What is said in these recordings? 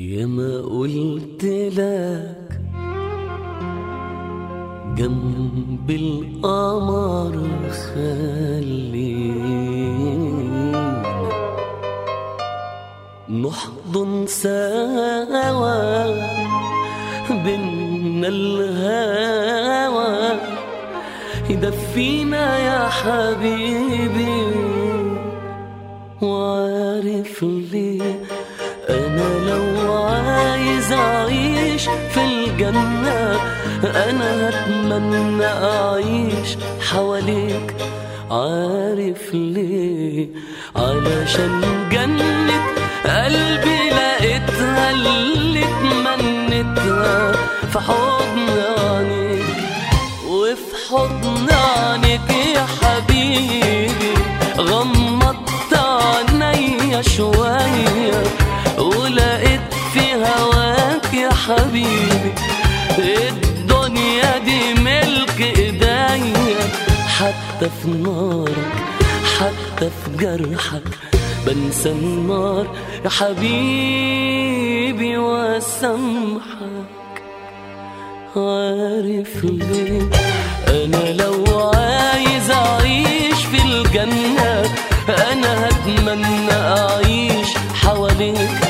يا ما قلت لك جنب القمر خلينا نحضن سوا بينا الهوى يدفينا يا حبيبي. الجنة أنا هتمنى أعيش حواليك عارف ليه؟ علشان جنة قلبي لقيتها اللي اتمنيتها في حضن عينيك. وفي حضن عينيك يا حبيبي غمضت عينيا شوية. حتى في نارك حتى في جرحك. بنسى النار يا حبيبي واسامحك. عارف ليه؟ أنا لو عايز أعيش في الجنة أنا هتمنى أعيش حواليك.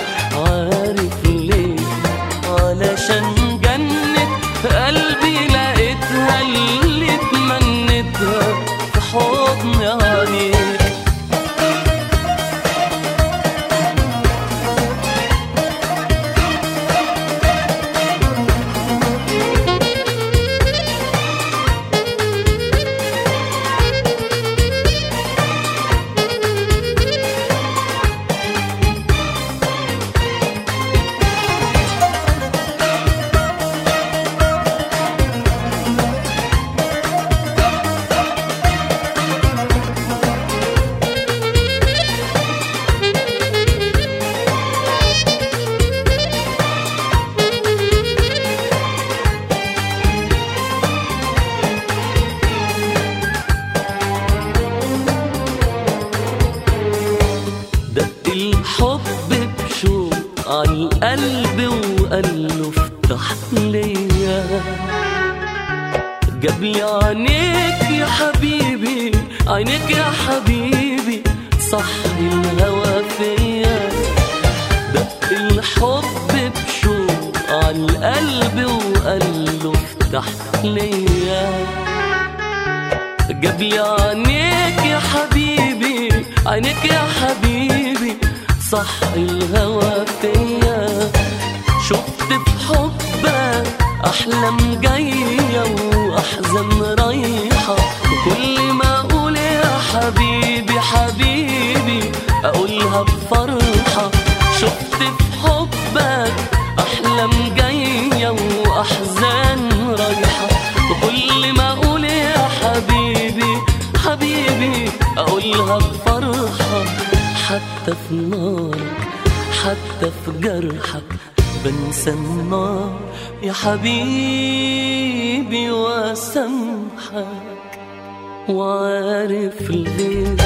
الحب بشوق عالقلب وقال له افتح ليا جاب لي عينيك يا حبيبي عينيك يا حبيبي صحي الهوى فيا. دق الحب بشوق عالقلب وقال له افتح ليا جاب لي عينيك يا حبيبي عينيك يا حبيبي صح الهوى فيا. شفت في حبك أحلام جاية وأحزان رايحة. وكل ما أقول يا حبيبي حبيبي أقولها بفرحة. شفت في حبك أحلام جاية وأحزان رايحة. وكل ما أقول يا حبيبي حبيبي أقولها بفرحة. حتى في نارك حتى في جرحك. بنسى النار يا حبيبي واسامحك وعارف ليه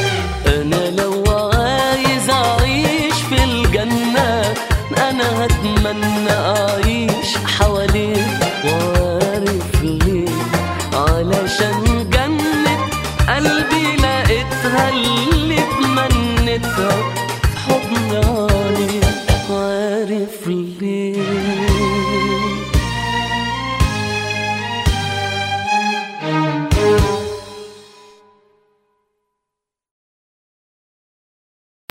أنا لو عايز أعيش في الجنة أنا هتمنى أعيش حواليك. وعارف ليه علشان جنة قلبي لقيتها اللي اتمنيتها في